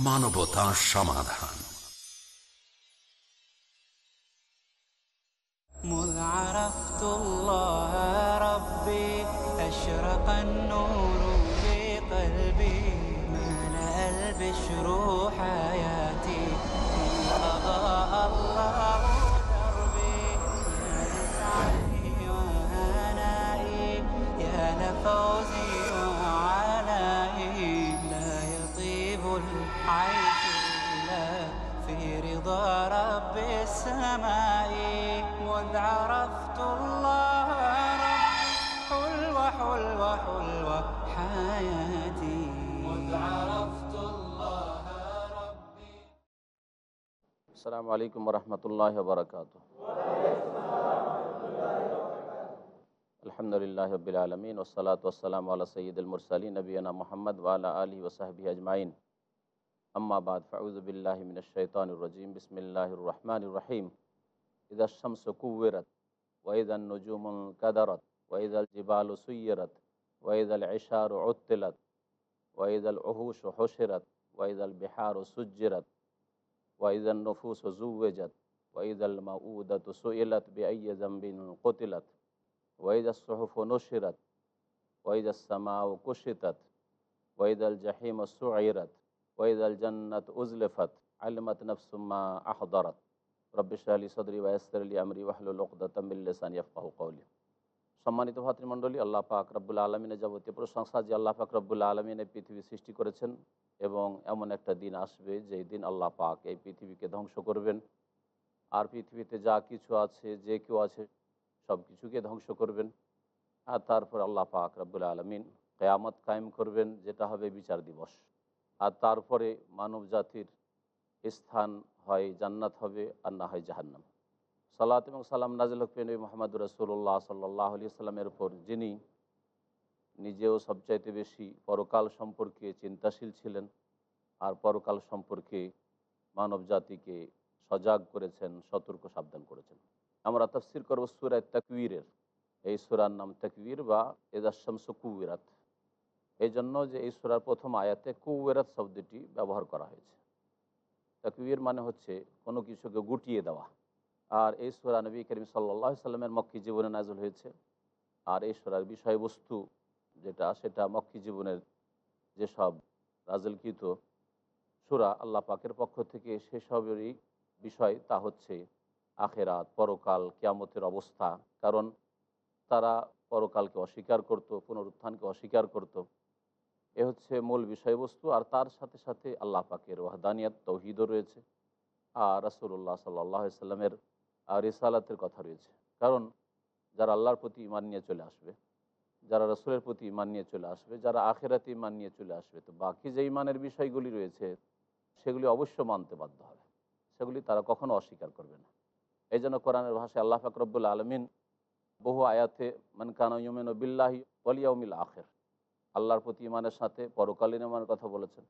মানবতা সমাধান। حياتي مذ عرفت الله ربي. السلام عليكم ورحمة الله وبركاته. الحمد لله رب العالمين والصلاة والسلام على سيد المرسلين نبينا محمد وعلى آله وصحبه أجمعين. أما بعد فأعوذ بالله من الشيطان الرجيم. بسم الله الرحمن الرحيم. إذا الشمس كورت وإذا النجوم انكدرت وإذا الجبال سيرت وإذا العشار عطلت وإذا العهوش حشرت وإذا البحار سجرت وإذا النفوس زوجت وإذا الموءودة سئلت بأي ذنب قتلت وإذا الصحف نشرت وإذا السماء كشطت وإذا الجحيم سعرت وإذا الجنة أزلفت علمت نفس ما أحضرت. رب اشرح لي صدري ويسر لي أمري واحلل عقدة من لساني يفقهوا قولي. সম্মানিত ভাতৃমণ্ডলী, আল্লাহ পাক রব্বুল আলমিনের যাবতীয় প্রশংসা যে আল্লাহ পাক রব্বুল আলমিনের পৃথিবী সৃষ্টি করেছেন এবং এমন একটা দিন আসবে যেই দিন আল্লাহ পাক এই পৃথিবীকে ধ্বংস করবেন। আর পৃথিবীতে যা কিছু আছে, যে কেউ আছে, সব কিছুকে ধ্বংস করবেন। আর তারপর আল্লাহ পাক রব্বুল আলমিন কেয়ামত কায়েম করবেন, যেটা হবে বিচার দিবস। আর তারপরে মানব জাতির স্থান হয় জান্নাত হবে, আর না হয় জাহান্নাম। সালাত এবং সালাম নাজিল হকফিন মোহাম্মদ রসুল্লাহ সাল্লাহ আলি সাল্লামের উপর, যিনি নিজেও সবচাইতে বেশি পরকাল সম্পর্কে চিন্তাশীল ছিলেন আর পরকাল সম্পর্কে মানব জাতিকে সজাগ করেছেন, সতর্ক সাবধান করেছেন। আমরা তফসির করব সুরায় তাকবীরের। এই সুরার নাম তাকবীর বা এদাশামস কুবিরাত এই জন্য যে এই সুরার প্রথম আয়াতে কুবেরাত শব্দটি ব্যবহার করা হয়েছে। তাকবীর মানে হচ্ছে কোনো কিছুকে গুটিয়ে দেওয়া। আর এই সুরা নবী করিম সাল্লাহ সাল্লামের মক্কি জীবনে নাজল হয়েছে। আর এই সুরার বিষয়বস্তু যেটা, সেটা মক্কি জীবনের যেসব রাজলকৃত সুরা আল্লাহ পাকের পক্ষ থেকে, সেসবেরই বিষয় তা হচ্ছে আখেরাত, পরকাল, কিয়ামতের অবস্থা। কারণ তারা পরকালকে অস্বীকার করত, পুনরুত্থানকে অস্বীকার করত। এ হচ্ছে মূল বিষয়বস্তু। আর তার সাথে সাথে আল্লাহ পাকের ওয়াহদানিয়াত, তৌহিদও রয়েছে। আর রাসুল্লাহ সাল্লাহ সাল্লামের রিসালাতের কথা রয়েছে। কারণ যারা আল্লাহর প্রতি ইমান নিয়ে চলে আসবে, যারা রসুলের প্রতি ইমান নিয়ে চলে আসবে, যারা আখেরাতে ইমান নিয়ে চলে আসবে, তো বাকি যে ইমানের বিষয়গুলি রয়েছে, সেগুলি অবশ্য মানতে বাধ্য হবে। সেগুলি তারা কখনো অস্বীকার করবে না। এই জন্য কোরআনের ভাষায় আল্লাহ ফাকরবুল আলমিন বহু আয়াতে মানকানা ইউমেন ও বিল্লাহি ওলিয়াউমিল আখের আল্লাহর প্রতি ইমানের সাথে পরকালীন ইমানের কথা বলেছেন।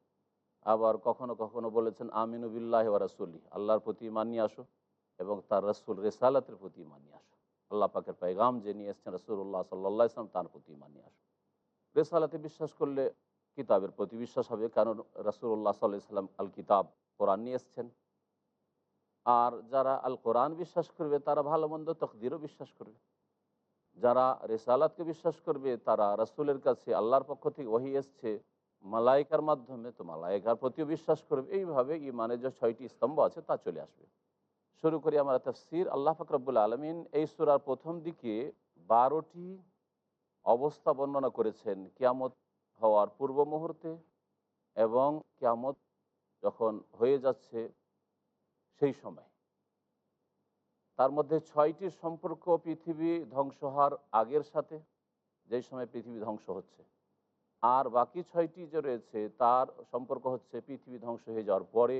আবার কখনো কখনো বলেছেন, আমিনু বিল্লাহ ও রাসুল্লি আল্লাহর প্রতি ইমান নিয়ে আসো। এবং তার রসুল রেসালাতের প্রতি ইমান নিয়ে আসো। আল্লাহ পাকের পাইগাম যে নিয়ে এসছেন রসুল্লাহ সাল্লাহ ইসলাম তার প্রতি ইমান নিয়ে আসো। রেসালাতে বিশ্বাস করলে কিতাবের প্রতি বিশ্বাস হবে, কারণ রসুল্লাহ সাল্লাহ ইসলাম আল কিতাব কোরআন নিয়ে এসছেন। আর যারা আল কোরআন বিশ্বাস করবে, তারা ভালো মন্দ তকদিরও বিশ্বাস করবে। যারা রেসালাতকে বিশ্বাস করবে, তারা রাসুলের কাছে আল্লাহর পক্ষ থেকে ওহি এসছে, মালাইকার মাধ্যমে। তো মালাইকার প্রতিও বিশ্বাস করবে। এইভাবে ইমানের যে ছয়টি স্তম্ভ আছে, তা চলে আসবে। শুরু করি আমরা তফসির। আল্লাহ ফকরবুল আলমিন এই সুরার প্রথম দিকে বারোটি অবস্থা বর্ণনা করেছেন। কিয়ামত হওয়ার পূর্ব মুহূর্তে এবং কিয়ামত যখন হয়ে যাচ্ছে সেই সময়। তার মধ্যে ছয়টির সম্পর্ক পৃথিবী ধ্বংস হওয়ার আগের সাথে, যেই সময় পৃথিবী ধ্বংস হচ্ছে। আর বাকি ছয়টি যে রয়েছে, তার সম্পর্ক হচ্ছে পৃথিবী ধ্বংস হয়ে যাওয়ার পরে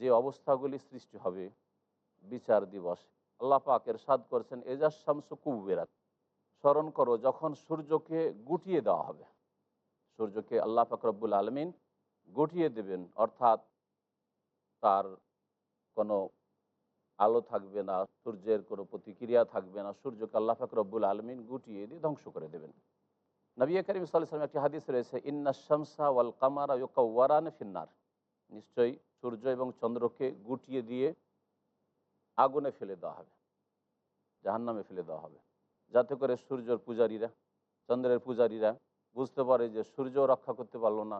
যে অবস্থাগুলি সৃষ্টি হবে বিচার দিবস। আল্লাহ পাক এরশাদ করেছেন, এজাজ শামসু কুবেরাত স্মরণ করো, যখন সূর্যকে গুটিয়ে দেওয়া হবে, সূর্যকে আল্লাহ পাক রব্বুল আলমিন গুটিয়ে দেবেন, অর্থাৎ তার কোনো আলো থাকবে না, সূর্যের কোনো প্রতিক্রিয়া থাকবে না, সূর্যকে আল্লাহ পাক রব্বুল আলমিন গুটিয়ে দিয়ে ধ্বংস করে দেবেন। নবী করিম সাল্লাম একটি হাদিস রয়েছে, ইন্না শামসা ওয়াল কামারা ইউকাওয়ারান ফিন্নার নিশ্চয়ই সূর্য এবং চন্দ্রকে গুটিয়ে দিয়ে আগুনে ফেলে দেওয়া হবে, জাহান্নামে ফেলে দেওয়া হবে। যাতে করে সূর্যর পূজারীরা, চন্দ্রের পূজারীরা বুঝতে পারে যে সূর্য রক্ষা করতে পারল না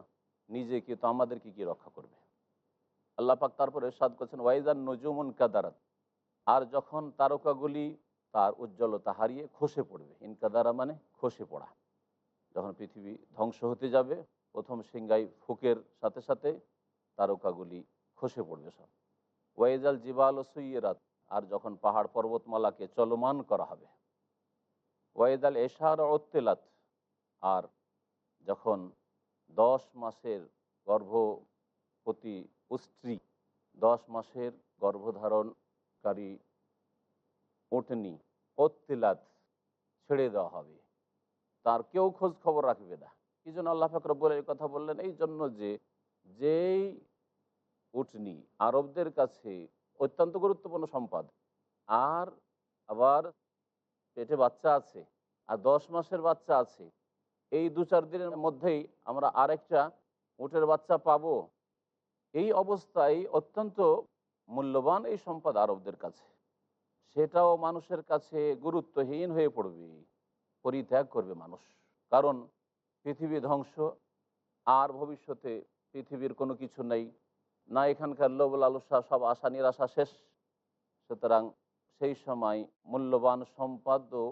নিজেকে তো আমাদেরকে কি রক্ষা করবে? আল্লাহ পাক তারপরে সাদ করছেন ওয়াইজান নজুমন কাদারাত আর যখন তারকাগুলি তার উজ্জ্বলতা হারিয়ে খসে পড়বে ইনকাদারা মানে খসে পড়া। যখন পৃথিবী ধ্বংস হতে যাবে, প্রথম সিংগাই ফুকের সাথে সাথে তারকাগুলি খসে পড়বে সব। ওয়াইজাল জিবাল ও সুইয়েরাত আর যখন পাহাড় পর্বতমালাকে চলমান করা হবে। ওয়াইদাল এশার ওত্তেলাত আর যখন দশ মাসের গর্ভবতী স্ত্রী, দশ মাসের গর্ভধারণকারী ওটনি ওত্তেলাত ছেড়ে দেওয়া হবে। তার কেউ খোঁজ খবর রাখবে না। কি জন্য আল্লাহ ফাকর বলে এই কথা বললেন, এই জন্য যে যেই উটনি আরবদের কাছে অত্যন্ত গুরুত্বপূর্ণ সম্পদ। আর আবার পেটে বাচ্চা আছে, আর দশ মাসের বাচ্চা আছে। এই দু চার দিনের মধ্যেই আমরা আরেকটা উটের বাচ্চা পাব। এই অবস্থায় অত্যন্ত মূল্যবান এই সম্পদ আরবদের কাছে। সেটাও মানুষের কাছে গুরুত্বহীন হয়ে পড়বে, পরিত্যাগ করবে মানুষ। কারণ পৃথিবী ধ্বংস, আর ভবিষ্যতে পৃথিবীর কোনো কিছু নেই। না এখানকার লোভ লালসা সব আশা নিরাশা শেষ। সুতরাং সেই সময় মূল্যবান সম্পদও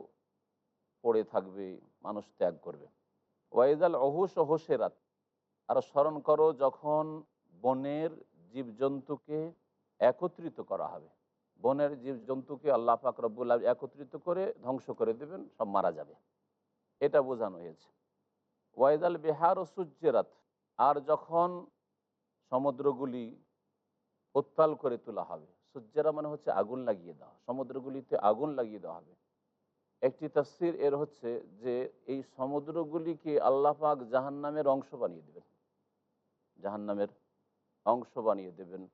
পড়ে থাকবে, মানুষ ত্যাগ করবে। ওয়াইদাল অহুস ও হোসেরাত আর স্মরণ করো যখন বনের জীবজন্তুকে একত্রিত করা হবে। বনের জীবজন্তুকে আল্লাহ পাক রব্বুল একত্রিত করে ধ্বংস করে দেবেন, সব মারা যাবে। এটা বোঝানো হয়েছে। ওয়াইদাল বিহার ও সূর্যেরাত আর যখন সমুদ্রগুলি উত্তাল করে তোলা হবে। সূর্যেরা মানে হচ্ছে আগুন লাগিয়ে দেওয়া। সমুদ্রগুলিতে আগুন লাগিয়ে দেওয়া হবে। একটি তফসির এর হচ্ছে যে, এই সমুদ্রগুলিকে আল্লাহ পাক জাহান্নামের অংশ বানিয়ে দেবেন। জাহান্নামের অংশ বানিয়ে দেবেন।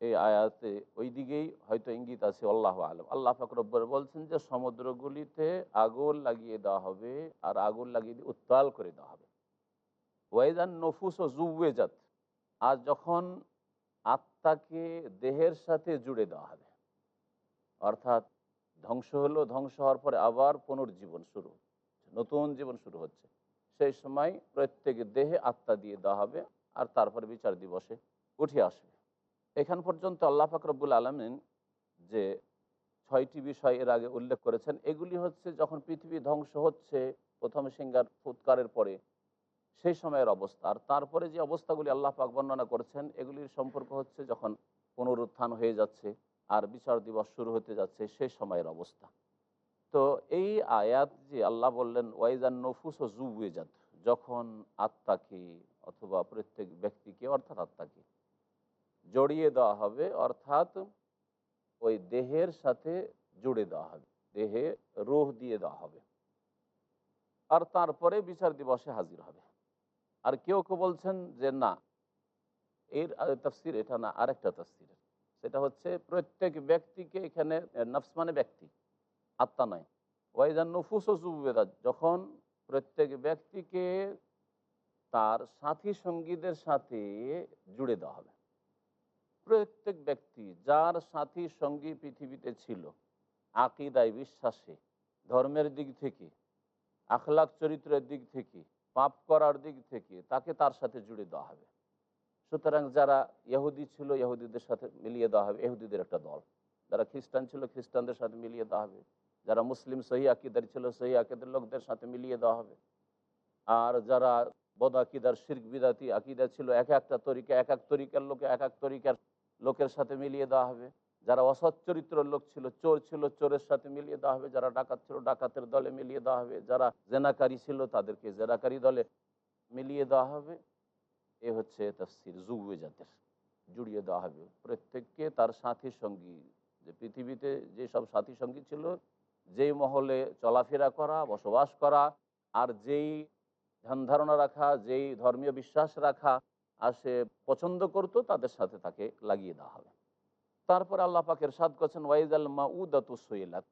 এই আয়াতে ওই দিকেই হয়তো ইঙ্গিত আছে, আল্লাহ আলম। আল্লাহ ফাকরব্বর বলছেন যে, সমুদ্রগুলিতে আগুন লাগিয়ে দেওয়া হবে আর আগুন লাগিয়ে দিয়ে উত্তাল করে দেওয়া হবে। ওয়াইদান নফুস ও জুবেজাত আর যখন আত্মাকে দেহের সাথে জুড়ে দেওয়া হবে, অর্থাৎ ধ্বংস হলো, ধ্বংস হওয়ার পরে আবার পুনর্জীবন শুরু, নতুন জীবন শুরু হচ্ছে। সেই সময় প্রত্যেক দেহে আত্মা দিয়ে দেওয়া হবে আর তারপরে বিচার দিবসে উঠে আসবে। এখান পর্যন্ত আল্লাহ ফাকরবুল আলমিন যে ছয়টি বিষয় এর আগে উল্লেখ করেছেন, এগুলি হচ্ছে যখন পৃথিবী ধ্বংস হচ্ছে, প্রথম সিঙ্গার ফুৎকারের পরে সেই সময়ের অবস্থা। আর তারপরে যে অবস্থাগুলি আল্লাহ পাক বর্ণনা করেছেন, এগুলির সম্পর্ক হচ্ছে যখন পুনরুত্থান হয়ে যাচ্ছে আর বিচার দিবস শুরু হতে যাচ্ছে সেই সময়ের অবস্থা। তো এই আয়াত যে আল্লাহ বললেন, ওয়াইজান নফুস ও জুবেজাত যখন আত্মাকে অথবা প্রত্যেক ব্যক্তিকে, অর্থাৎ আত্মাকে জড়িয়ে দেওয়া হবে, অর্থাৎ ওই দেহের সাথে জুড়ে দেওয়া হবে, দেহে রোহ দিয়ে দেওয়া হবে। আর তারপরে বিচার দিবসে হাজির হবে। আর কেউ কেউ বলছেন যে না, এর তফসির এটা না, আরেকটা তফসির। সেটা হচ্ছে প্রত্যেক ব্যক্তিকে এখানে নফস মানে ব্যক্তি, আত্মা নয়। ওয়াইজান নফুস জুবেদা যখন প্রত্যেক ব্যক্তিকে তার সাথী সঙ্গীদের সাথে জুড়ে দেওয়া হবে। প্রত্যেক ব্যক্তি যার সাথী সঙ্গী পৃথিবীতে ছিল, আকিদায় বিশ্বাসে, ধর্মের দিক থেকে, আখলাক চরিত্রের দিক থেকে পাপ করার দিক থেকে তাকে তার সাথে জুড়ে দেওয়া হবে। সুতরাং যারা ইহুদি ছিল, ইহুদিদের সাথে মিলিয়ে দেওয়া হবে, ইহুদিদের একটা দল। যারা খ্রিস্টান ছিল, খ্রিস্টানদের সাথে মিলিয়ে দেওয়া হবে। যারা মুসলিম, সহি আকিদার ছিল, সহি আকিদের লোকদের সাথে মিলিয়ে দেওয়া হবে। আর যারা বদ আকিদার, শির্ক বিদাতি আকিদা ছিল, এক একটা তরিকা, এক এক তরিকার লোকে, এক এক তরিকার লোকের সাথে মিলিয়ে দেওয়া হবে। যারা অসৎ লোক ছিল, চোর ছিল, চোরের সাথে মিলিয়ে দেওয়া হবে, যারা ডাকাত ছিল, ডাকাতের দলে মিলিয়ে দেওয়া হবে, যারা জেনাকারী ছিল তাদেরকে জেনাকারী দলে মিলিয়ে দেওয়া হবে। এ হচ্ছে তফসির জুবে জাতের, জুড়িয়ে দেওয়া হবে। প্রত্যেককে তার সাথী সঙ্গী, যে পৃথিবীতে যেসব সাথী সঙ্গী ছিল, যেই মহলে চলাফেরা করা, বসবাস করা, আর যেই ধ্যান ধারণা রাখা, যেই ধর্মীয় বিশ্বাস রাখা, আর সে পছন্দ করতো, তাদের সাথে তাকে লাগিয়ে দেওয়া হবে। তারপর আল্লাহ পাকের সাদ করছেন, ওয়াইজাল মাউদাতু সৈলাত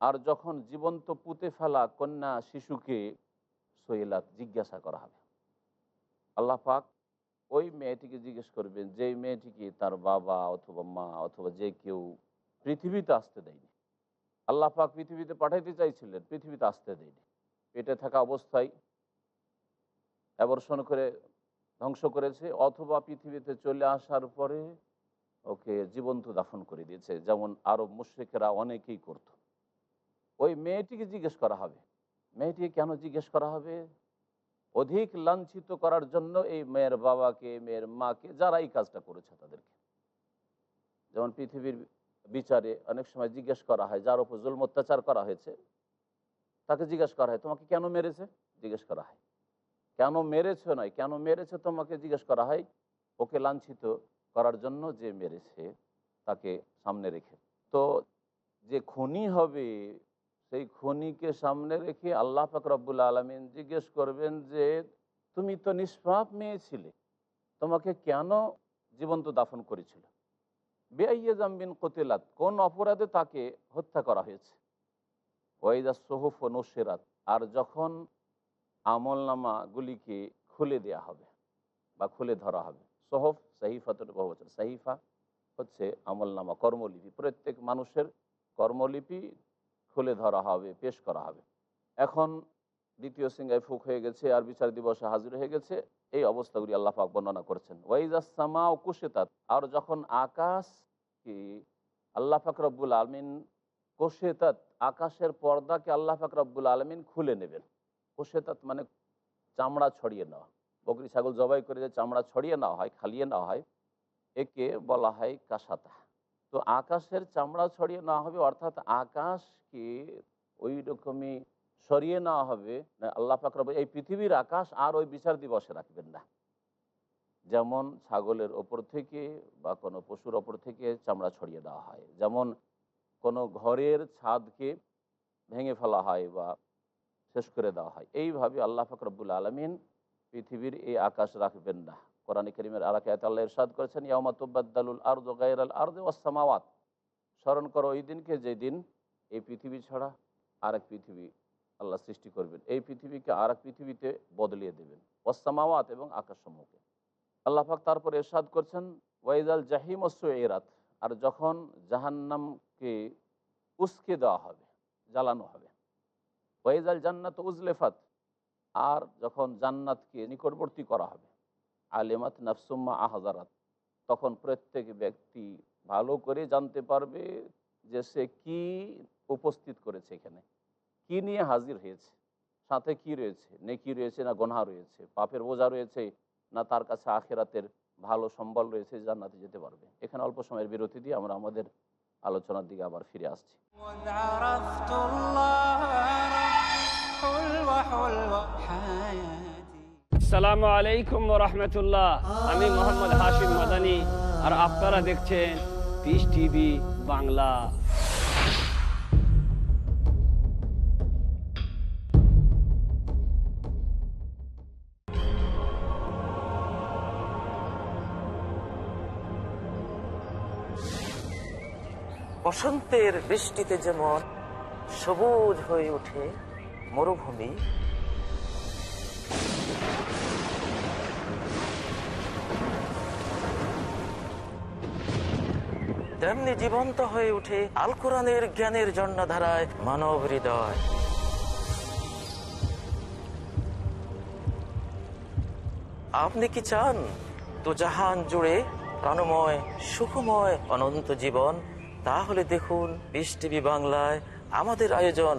আর যখন জীবন্ত পুঁতে ফেলা কন্যা শিশুকে সৈলাত জিজ্ঞাসা করা হবে। আল্লাহ পাক ওই মেয়েটিকে জিজ্ঞেস করবেন যে মেয়েটিকে তার বাবা অথবা মা অথবা যে কেউ পৃথিবীতে আসতে দেয়নি? আল্লাহ পাক পৃথিবীতে পাঠাইতে চাইছিলেন, পৃথিবীতে আসতে দেয়নি। পেটে থাকা অবস্থায় অ্যাবর্ষণ করে ধ্বংস করেছে, অথবা পৃথিবীতে চলে আসার পরে ওকে জীবন্ত দাফন করে দিয়েছে। যেমন আরব মুশ্রিকেরা অনেকেই করত। ওই মেয়েটিকে জিজ্ঞেস করা হবে। মেয়েটিকে কেন জিজ্ঞেস করা হবে? অধিক লাঞ্ছিত করার জন্য এই মেয়ের বাবাকে, মেয়ের মাকে যারা এই কাজটা করেছে তাদেরকে। যেমন পৃথিবীর বিচারে অনেক সময় জিজ্ঞেস করা হয়, যার উপর জুল অত্যাচার করা হয়েছে, তাকে জিজ্ঞেস করা হয়, তোমাকে কেন মেরেছে? জিজ্ঞেস করা হয়। কেন মেরেছে নয়? কেন মেরেছে? তোমাকে জিজ্ঞেস করা হয়। ওকে লাঞ্ছিত করার জন্য যে মেরেছে, তাকে সামনে রেখে। তো যে খনি হবে, সেই খনিকে সামনে রেখে আল্লাহ পাক রব্বুল আলমিন জিজ্ঞেস করবেন যে, তুমি তো নিষ্পাপ মেয়ে ছিলে, তোমাকে কেন জীবন্ত দাফন করেছিল? বেআইয়ে জাম্বিন কতিলাত, কোন অপরাধে তাকে হত্যা করা হয়েছে? ওয়াইদা সোহফ নসেরাত আর যখন আমলনামাগুলিকে খুলে দেয়া হবে বা খুলে ধরা হবে। সোহফ সাহিফাতের বহু বছর সাহিফা হচ্ছে আমলনামা কর্মলিপি। প্রত্যেক মানুষের কর্মলিপি খুলে ধরা হবে, পেশ করা হবে। এখন দ্বিতীয় সিংহায় ফুক হয়ে গেছে, আর বিচার দিবসে হাজির হয়ে গেছে। এই অবস্থাগুলি আল্লাহ পাক বর্ণনা করেছেন। ওয়াইজাসমা ও কুশেতাত, আর যখন আকাশ কি আল্লাহ পাক রব্বুল আলমিন কোশেতাত, আকাশের পর্দাকে আল্লাহ পাক রব্বুল আলমিন খুলে নেবেন। কোশেতাত মানে চামড়া ছড়িয়ে নেওয়া। বকরি ছাগল জবাই করে যে চামড়া ছড়িয়ে নেওয়া হয়, খালিয়ে নেওয়া হয়, একে বলা হয় কাসাতা। তো আকাশের চামড়া ছড়িয়ে নেওয়া হবে, অর্থাৎ আকাশকে ওই রকমই সরিয়ে নেওয়া হবে, না, আল্লাহ পাকরব এই পৃথিবীর আকাশ আর ওই বিচার দিবসে রাখবেন না। যেমন ছাগলের ওপর থেকে বা কোনো পশুর ওপর থেকে চামড়া ছড়িয়ে দেওয়া হয়, যেমন কোনো ঘরের ছাদকে ভেঙে ফেলা হয় বা শেষ করে দেওয়া হয়, এইভাবে আল্লাহ ফাকরবুল আলমিন পৃথিবীর এই আকাশ রাখবেন না। কোরআন করিমের আলাকাত আল্লাহ ইরশাদ করেছেন ইয়ামা তুব্বাদ্দালুল আর্দ গায়ের আল আর্দ ওয়াসামাওয়াত স্মরণ করো, ওই দিনকে যেদিন এই পৃথিবী ছাড়া আরেক পৃথিবী আল্লাহ সৃষ্টি করবেন। এই পৃথিবীকে আর এক পৃথিবীতে বদলিয়ে দেবেন ওয়াসামাওয়াত এবং আকাশসমূহকে। আল্লাহ পাক তারপরে এরশাদ করছেন, ওয়াইজাল জাহিম এরাত আর যখন জাহান্নামকে উস্কে দেওয়া হবে, জ্বালানো হবে, ওয়াইজাল জান্নাত উজলেফাত। আর যখন জান্নাতকে নিকটবর্তী করা হবে, আলেমাত নাফসুম্মা আহাজারাত, তখন প্রত্যেক ব্যক্তি ভালো করে জানতে পারবে যে সে কি উপস্থিত করেছে এখানে, কি নিয়ে হাজির হয়েছে, সাথে কি রয়েছে, নেকি রয়েছে না গনহা রয়েছে, পাপের বোঝা রয়েছে না তার কাছে আখেরাতের ভালো সম্বল রয়েছে জান্নাতে যেতে পারবে। এখানে অল্প সময়ের বিরতি দিয়ে আমরা আমাদের আলোচনার দিকে আবার ফিরে আসছি। حلوة حلوة حياتي সালামু আলাইকুম রহমতুল্লাহ আমি মোহাম্মদ হাশিম মাদানি আর আপনারা দেখছেন পিস টিভি বাংলা বসন্তের বৃষ্টিতে যেমন সবুজ হয়ে ওঠে মরুভূমি। তেমনি জীবন্ত হয়ে ওঠে আল কোরআনের জ্ঞানের জন্যধারায় মানব হৃদয়। আপনি কি চান তো জাহান জুড়ে প্রাণময়, সুখময়, অনন্ত জীবন? তাহলে দেখুন, বিশ টিভি বাংলায় আমাদের আয়োজন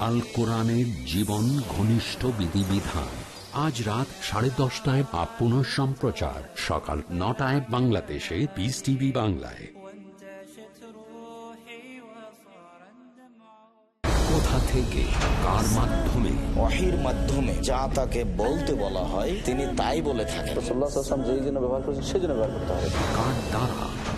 আল কোরআনের জীবন ঘনিষ্ঠ বিধিবিধান। আজ রাত সাড়ে দশটায় বা পুনঃ সম্প্রচার। সকাল নটায় বাংলাদেশে পিস টিভি বাংলায়। কোথা থেকে কার মাধ্যমে? মাধ্যমে যা তাকে বলতে বলা হয় তিনি তাই বলে থাকেন। ব্যবহার ব্যবহার কার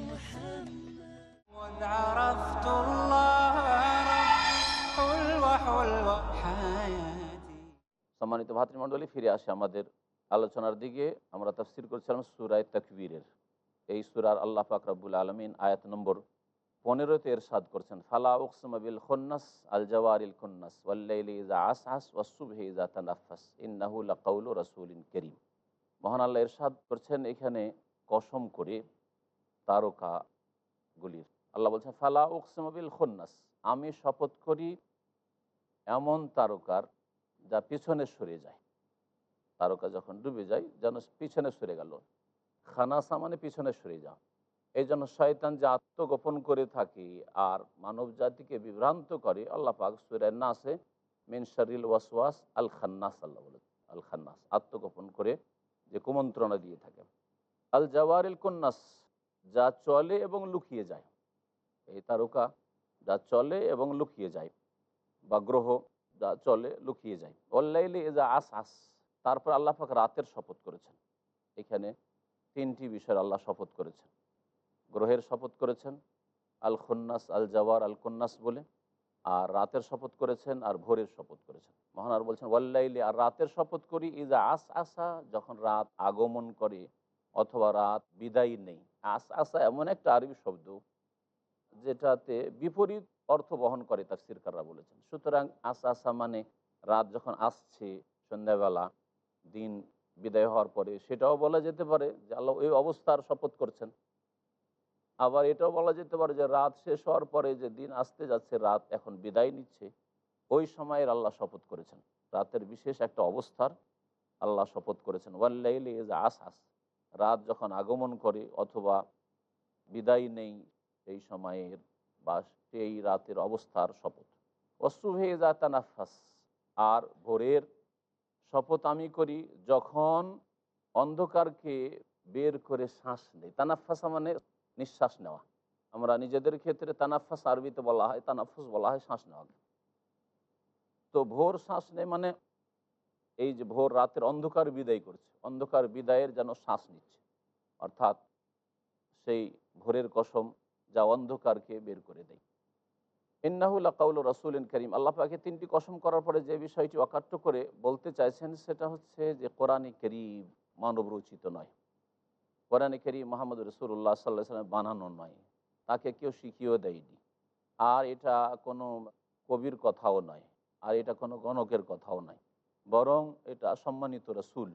সম্মানিত ভাতৃমণ্ডলী, ফিরে আসে আমাদের আলোচনার দিকে। আমরা তফসির করছিলাম সুরায় তকবীরের। এই সুরার আল্লাহ পাক রব্বুল আলমিন আয়াত নম্বর পনেরোতে এরশাদ করছেন, ফালা উকসম বিল খন্নাস আল জওয়ারিল খন্নাস ওয়াল্লাইলি ইজা আস আস ওয়াসুবহে ইজা তানাফাস ইন্নাহু লাকাউলু রাসূলিন করিম। মহান আল্লাহ এরশাদ করছেন এখানে কসম করে তারকাগুলির। আল্লাহ বলছেন, ফালা উকসম বিল খন্নাস, আমি শপথ করি এমন তারকার যা পিছনে সরে যায়। তারকা যখন ডুবে যায়, যেন পিছনে সরে গেল। খানাসা মানে পিছনে সরে যাও এই জন্য শয়তান যে আত্মগোপন করে থাকে আর মানব জাতিকে বিভ্রান্ত করে, আল্লাহ পাক সুরের নাসে মিন শরিল ওয়াসওয়াস আল খান্নাস, আল্লাহ বলে আল খান্নাস, আত্মগোপন করে যে কুমন্ত্রণা দিয়ে থাকে। আল জাওয়ারিল কন্যাস যা চলে এবং লুকিয়ে যায়। এই তারকা যা চলে এবং লুকিয়ে যায়। বা গ্রহ চলে লুকিয়ে যায়। অল্লাইলে যা আস আস তারপর আল্লাহ পাক রাতের শপথ করেছেন। এখানে তিনটি বিষয়ের আল্লাহ শপথ করেছেন। গ্রহের শপথ করেছেন আল খন্নাস আল জাওয়ার আল কন্নাস বলে, আর রাতের শপথ করেছেন, আর ভোরের শপথ করেছেন। মহানার বলছেন ওয়াল্লাইলে আর রাতের শপথ করি ইজা আস আসা যখন রাত আগমন করে, অথবা রাত বিদায় নেই। আস আসা এমন একটা আরবি শব্দ, যেটাতে বিপরীত অর্থ বহন করে তার সিরকাররা বলেছেন। সুতরাং আস, আসা মানে রাত যখন আসছে, সন্ধ্যাবেলা, দিন বিদায় হওয়ার পরে, সেটাও বলা যেতে পারে যে আল্লাহ ওই অবস্থার শপথ করছেন। আবার এটাও বলা যেতে পারে যে রাত শেষ হওয়ার পরে যে দিন আসতে যাচ্ছে, রাত এখন বিদায় নিচ্ছে, ওই সময়ের আল্লাহ শপথ করেছেন। রাতের বিশেষ একটা অবস্থার আল্লাহ শপথ করেছেন। ওয়াল্লাইলি ইজ আস আস। রাত যখন আগমন করে, অথবা বিদায় নেই, সেই সময়ের বা সেই রাতের অবস্থার শপথ। অসুভে যা তানাফাস আর ভোরের শপথ আমি করি যখন অন্ধকারকে বের করে শ্বাস নেই। তানাফাসা মানে নিঃশ্বাস নেওয়া। আমরা নিজেদের ক্ষেত্রে তানাফাস আরবিতে বলা হয়, তানাফুস বলা হয় শ্বাস নেওয়াকে তো ভোর শ্বাস নেই মানে এই যে ভোর রাতের অন্ধকার বিদায় করছে। অন্ধকার বিদায়ের যেন শ্বাস নিচ্ছে। অর্থাৎ সেই ভোরের কসম যা অন্ধকারকে বের করে দেয়। ইন্নাহুল্লা কাউল রসুলিন করিম। আল্লাহ পাকে তিনটি কসম করার পরে যে বিষয়টি অকাট্য করে বলতে চাইছেন সেটা হচ্ছে যে কোরআনে করিম মানব রচিত নয়। কোরআনে করিম মোহাম্মদ রসুল্লাহ সাল্লাহ সাল্লাম বানানো নয়। তাকে কেউ শিখিয়েও দেয়নি। আর এটা কোনো কবির কথাও নয়। আর এটা কোনো গণকের কথাও নয়। বরং এটা সম্মানিত রসুল,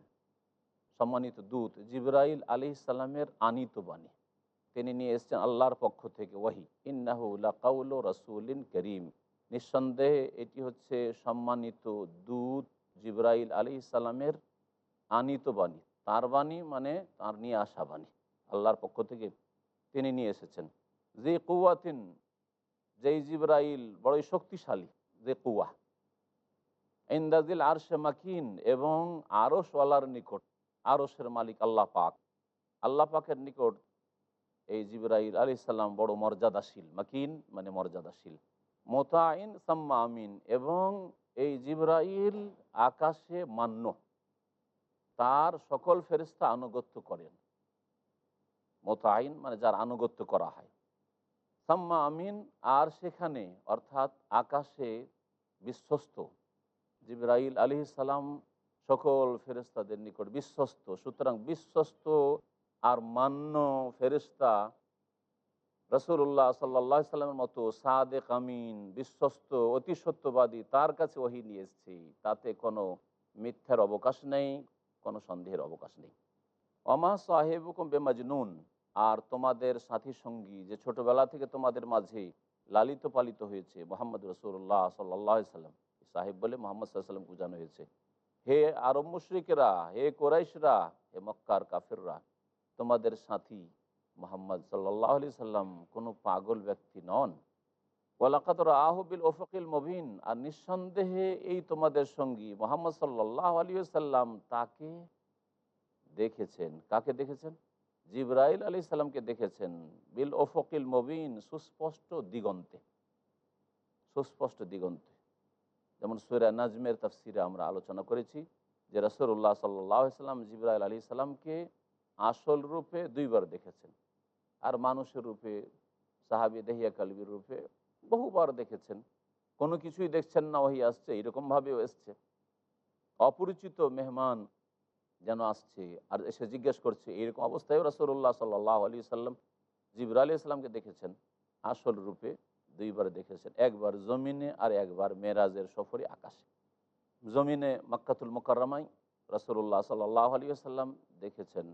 সম্মানিত দূত জিব্রাইল আলি ইসাল্লামের আনিত বাণী। তিনি নিয়ে এসছেন আল্লাহর পক্ষ থেকে ওয়াহি। ইন্নাহুল্লা কাউল রসুলিন করিম। নিঃসন্দেহে এটি হচ্ছে সম্মানিত দূত জিব্রাইল আলী ইসাল্লামের আনিত বাণী। তার বাণী মানে তার নিয়ে আসা বাণী। আল্লাহর পক্ষ থেকে তিনি নিয়ে এসেছেন। যে কুয়াতিন যেই জিব্রাইল বড়ই শক্তিশালী, যে কুয়া ইন্দাজিল আরশে মাকিন এবং আরশওয়ালার নিকট, আরশের মালিক আল্লাহ পাক। আল্লাহ পাকের নিকট এই জিব্রাইল আলি সাল্লাম বড় মর্যাদাশীল, মাকিন মানে মর্যাদাশীল। মোতাইন সাম্মা আমিন, এবং এই জিব্রাইল আকাশে মান্য। তার সকল ফেরিস্তা আনুগত্য করেন। মোতাইন মানে যার আনুগত্য করা হয়। সাম্মা আমিন আর সেখানে অর্থাৎ আকাশে বিশ্বস্ত। জিব্রাইল আলি সালাম সকল ফেরেস্তাদের নিকট বিশ্বস্ত। সুতরাং বিশ্বস্ত আর মান্য ফেরেস্তা রসুল্লাহ সাল্লাহ সাল্লামের মতো সাদে কামিন বিশ্বস্ত, অতি সত্যবাদী তার কাছে ওহি নিয়ে এসছি। তাতে কোনো মিথ্যার অবকাশ নেই, কোনো সন্দেহের অবকাশ নেই। অমা সাহেবুকুম বেমাজনুন, আর তোমাদের সাথী সঙ্গী যে ছোটবেলা থেকে তোমাদের মাঝে লালিত পালিত হয়েছে, মোহাম্মদ রসুল্লাহ সাল্লাহ সাল্লাম। সাহেব বলে মোহাম্মদ সাল্লাম বোঝানো হয়েছে। হে আরব মুশ্রিকেরা, হে কোরাইশরা, হে মক্কার কাফেররা তোমাদের সাথী মোহাম্মদ সাল্লাহ আলি সাল্লাম কোনো পাগল ব্যক্তি নন। ওয়ালাকাতর আহবিল ওফকিল মবিন, আর নিঃসন্দেহে এই তোমাদের সঙ্গী মোহাম্মদ সাল্লাহ আলী সাল্লাম তাকে দেখেছেন। কাকে দেখেছেন? জিব্রাইল আলী সাল্লামকে দেখেছেন। বিল ওফকিল মবিন, সুস্পষ্ট দিগন্তে। সুস্পষ্ট দিগন্তে। যেমন সুরা নাজমের তফসিরে আমরা আলোচনা করেছি যে রসুল্লাহ সাল্লাহ সাল্লাম জিব্রাইল আলী সাল্লামকে আসল রূপে দুইবার দেখেছেন। আর মানুষের রূপে, সাহাবি দেহিয়া কালবির রূপে বহুবার দেখেছেন। কোনো কিছুই দেখছেন না ওই আসছে, এরকমভাবেও এসছে। অপরিচিত মেহমান যেন আসছে আর এসে জিজ্ঞেস করছে, এরকম অবস্থায় রসুল্লাহ সাল্লাহ আলী সাল্লাম জিবরা আলী ইসলামকে দেখেছেন। আসল রূপে দুইবার দেখেছেন, একবার জমিনে আর একবার মেরাজের সফরে আকাশে। জমিনে মাক্কাতুল মোকাররামাই রসুল্লাহ সাল্লাহ আলী সাল্লাম দেখেছেন।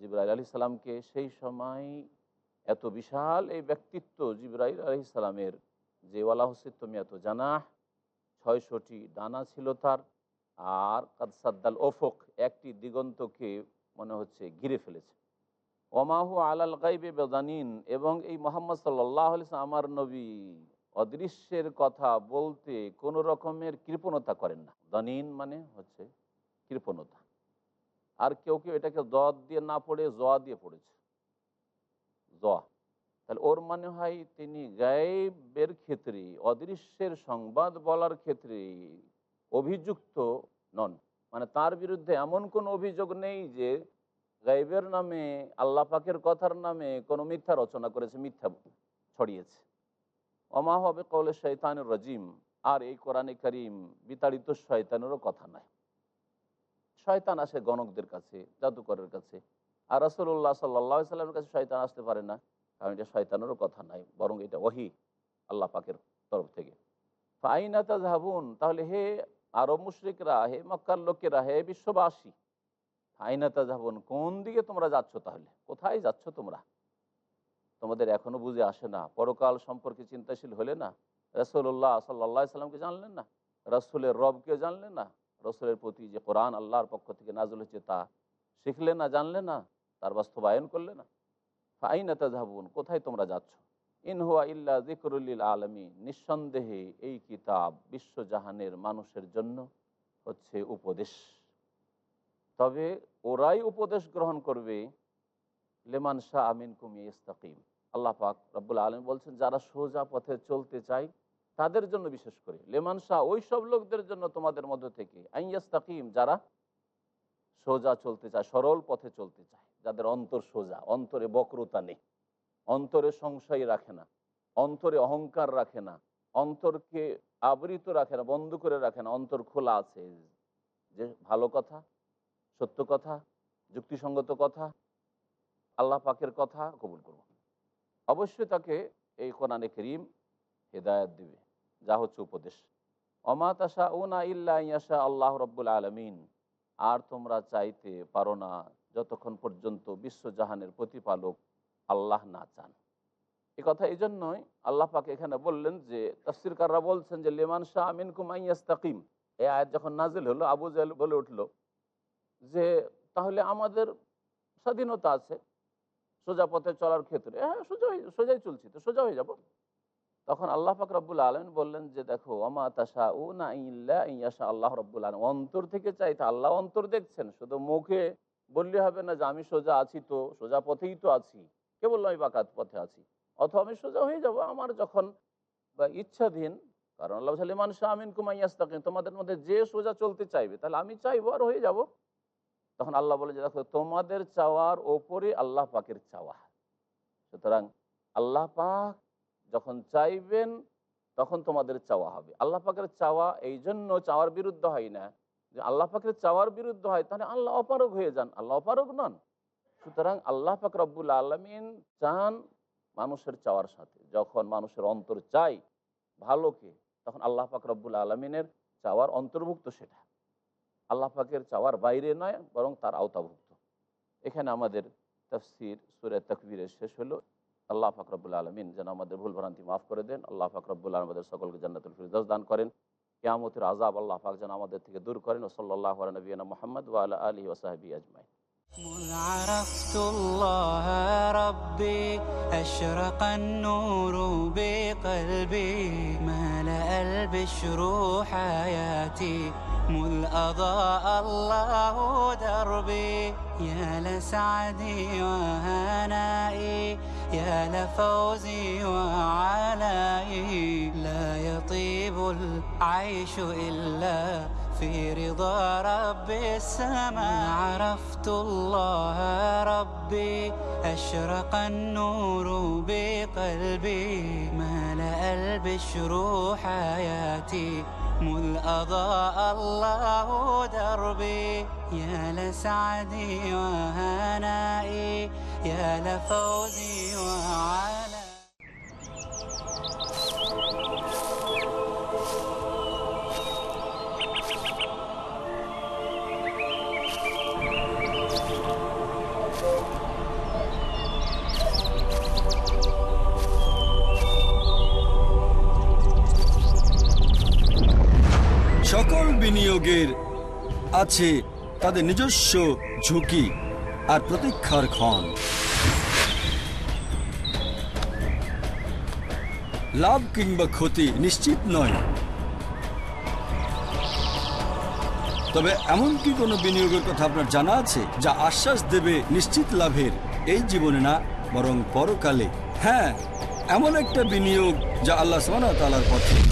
জিব্রাইল আলী সাল্লামকে সেই সময় এত বিশাল এই ব্যক্তিত্ব জিব্রাইল আলী সাল্লামের যে ওয়ালা হোসেন তুমি এত জানা ছয়শটি ডানা ছিল তার আর কাদসাদ্দাল ওফক একটি দিগন্তকে মনে হচ্ছে ঘিরে ফেলেছে। ওমাহু আলাল গাইবে বেদানিন এবং এই মোহাম্মদ সাল্লাহ আমার নবী অদৃশ্যের কথা বলতে কোনো রকমের কৃপণতা করেন না। দানিন মানে হচ্ছে কৃপণতা। আর কেউ কেউ এটাকে দদ দিয়ে না পড়ে জয়া দিয়ে পড়েছে। জয়া তাহলে ওর মানে হয় তিনি গায়েবের ক্ষেত্রে, অদৃশ্যের সংবাদ বলার ক্ষেত্রে অভিযুক্ত নন। মানে তার বিরুদ্ধে এমন কোনো অভিযোগ নেই যে গাইবের নামে, আল্লাহ পাকের কথার নামে কোনো মিথ্যা রচনা করেছে, মিথ্যা ছড়িয়েছে। অমা হবে কৌলে শৈতানের রাজিম। আর এই কোরআনে করিম বিতাড়িত শয়তানেরও কথা নয় শয়তান আসে গণকদের কাছে, জাদুকরের কাছে। আর রসুল্লাহ সাল্লাহ সাল্লামের কাছে শয়তান আসতে পারে না, কারণ এটা শয়তানেরও কথা নাই, বরং এটা ওহি আল্লাহ পাকের তরফ থেকে। ফাইনাতা ঝাবুন তাহলে হে আরব মুশ্রিকরা, হে মক্কার লোকেরা, হে বিশ্ববাসী ফাইনাতা ঝাবুন কোন দিকে তোমরা যাচ্ছ তাহলে? কোথায় যাচ্ছ তোমরা? তোমাদের এখনও বুঝে আসে না, পরকাল সম্পর্কে চিন্তাশীল হলে না? রসুল্লাহ সাল্লাহ সাল্লামকে জানলেন না? রসুলের রবকে জানলেন না? রসুলের প্রতি যে কোরআন আল্লাহর পক্ষ থেকে নাজল হচ্ছে তা শিখলে না, জানলে না, তার বাস্তবায়ন করলে না। ফাইনা তাজাবুন কোথায় তোমরা যাচ্ছ? ইনহুয়া ইল্লা জিকরুল্লিল আলমী নিঃসন্দেহে এই কিতাব বিশ্বজাহানের মানুষের জন্য হচ্ছে উপদেশ। তবে ওরাই উপদেশ গ্রহণ করবে, লেমান শাহ আমিন কুমি ইস্তাকিম। আল্লাহ পাক রব্বুল আলম বলছেন, যারা সোজা পথে চলতে চায় তাদের জন্য বিশেষ করে। লেমান শাহ, ওই সব লোকদের জন্য তোমাদের মধ্য থেকে আইয়াস্তাকিম, যারা সোজা চলতে চায়, সরল পথে চলতে চায়, যাদের অন্তর সোজা, অন্তরে বক্রতা নেই, অন্তরে সংশয় রাখে না, অন্তরে অহংকার রাখে না, অন্তরকে আবৃত রাখে না, বন্ধ করে রাখে না, অন্তর খোলা আছে। যে ভালো কথা, সত্য কথা, যুক্তিসঙ্গত কথা, আল্লাহ পাকের কথা কবুল করব অবশ্যই তাকে এই কোরআনে করিম হেদায়ত দিবে। যা হচ্ছে উপদেশ। অমাত আশা উনা ইল্লা ইয়াশা আল্লাহ রব্বুল আলমিন। আর তোমরা চাইতে পারো না যতক্ষণ পর্যন্ত বিশ্বজাহানের প্রতিপালক আল্লাহ না চান। এ কথা এই জন্যই আল্লাহ পাক এখানে বললেন যে, তফসিরকাররা বলছেন যে, লেমান শাহ আমিন কুমাইয়াস্তাকিম এ আয়াত যখন নাজিল হলো, আবু জাল বলে উঠল যে, তাহলে আমাদের স্বাধীনতা আছে, সোজা পথে চলার ক্ষেত্রে। হ্যাঁ সোজা সোজাই চলছি তো, সোজা হয়ে যাব। তখন আল্লাহ পাক রব্বুল আলম বললেন যে, দেখো আমা তাশা ও না ইয়াশা আল্লাহ রব্বুল আলম অন্তর থেকে চাইতে আল্লাহ অন্তর দেখছেন, শুধু মুখে বললে হবে না যে, আমি সোজা আছি তো, সোজা পথেই তো আছি। কে বলল, আমি বাকাত পথে আছি? অথবা, আমি সোজা হয়ে যাব, আমার যখন বা ইচ্ছাধীন। কারণ আল্লাহ সালিমান মানুষ আমিন কুমাইয়াস্তাকিম তোমাদের মধ্যে যে সোজা চলতে চাইবে, তাহলে আমি চাইব আর হয়ে যাব। তখন আল্লাহ বলে যে, দেখো, তোমাদের চাওয়ার ওপরে আল্লাহ পাকের চাওয়া। সুতরাং আল্লাহ পাক যখন চাইবেন, তখন তোমাদের চাওয়া হবে। আল্লাহ পাকের চাওয়া এই জন্য চাওয়ার বিরুদ্ধে হয় না। যে আল্লাহ পাকের চাওয়ার বিরুদ্ধে হয়, তাহলে আল্লাহ অপারগ হয়ে যান। আল্লাহ অপারগ নন। সুতরাং আল্লাহ পাক রব্বুল আলমিন চান মানুষের চাওয়ার সাথে। যখন মানুষের অন্তর চাই ভালোকে, তখন আল্লাহ পাক রব্বুল আলমিনের চাওয়ার অন্তর্ভুক্ত সেটা। আল্লাহ পাকের চাওয়ার বাইরে নয়, বরং তার আওতাভুক্ত। এখানে আমাদের তফসির সুরে তকবীরের শেষ হলো। আল্লাহ ফাকরাবুল আলমিন যেন আমাদের ভুল ভ্রান্তি মাফ করে দেন আল্লাহ ফাকরাবুল আমাদের সকলকে জান্নাতুল ফিরদৌস দান করেন কেয়ামতের আজাব আল্লাহ পাক যেন আমাদের থেকে দূর করেন ও সাল্লাহ নবীনা মোহাম্মদ ওয়াল আলী ওসাহাবি আজমাই مذ عرفت الله ربي أشرق النور بقلبي ملأ البشر حياتي مذ أضاء الله دربي يا لسعدي وهنائي يا لفوزي وعلائي لا يطيب العيش إلا في رضا رب السماء. عرفت الله ربي أشرق النور بقلبي. ملأ البشر حياتي مذ أضاء الله دربي. يا لسعدي وهنائي يا لفوزي وعلائي সকল বিনিয়োগের আছে তাদের নিজস্ব ঝুঁকি আর প্রতীক্ষার ক্ষণ। লাভ কিংবা ক্ষতি নিশ্চিত নয়। তবে এমন কি কোনো বিনিয়োগের কথা আপনার জানা আছে, যা আশ্বাস দেবে নিশ্চিত লাভের এই জীবনে না, বরং পরকালে? হ্যাঁ এমন একটা বিনিয়োগ যা আল্লাহ সামানা তালার পথে।